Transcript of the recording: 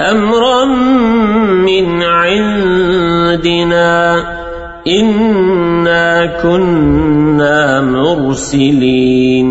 أمرا من عندنا إنا كنا مرسلين.